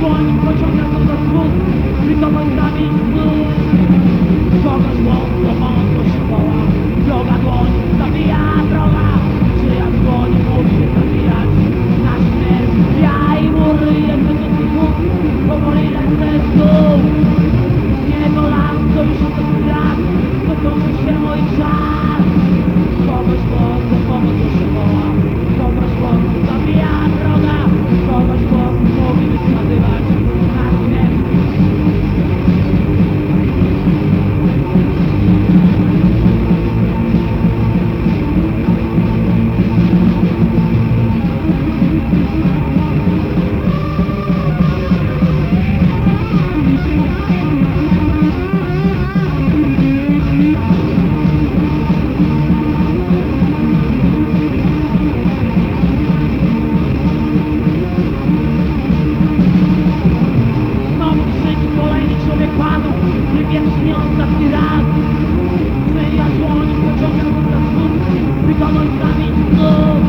dłoń pociąga to za smut Kryto błędami znów Kogoś mocno, mocno się woła. Droga dłoń zabija droga. Czyja dłoń musi zabijać? Na śmierć ja i mury Jedno z nich powoli lecę w dół. Niebo las, to już o to strach Because I'm coming to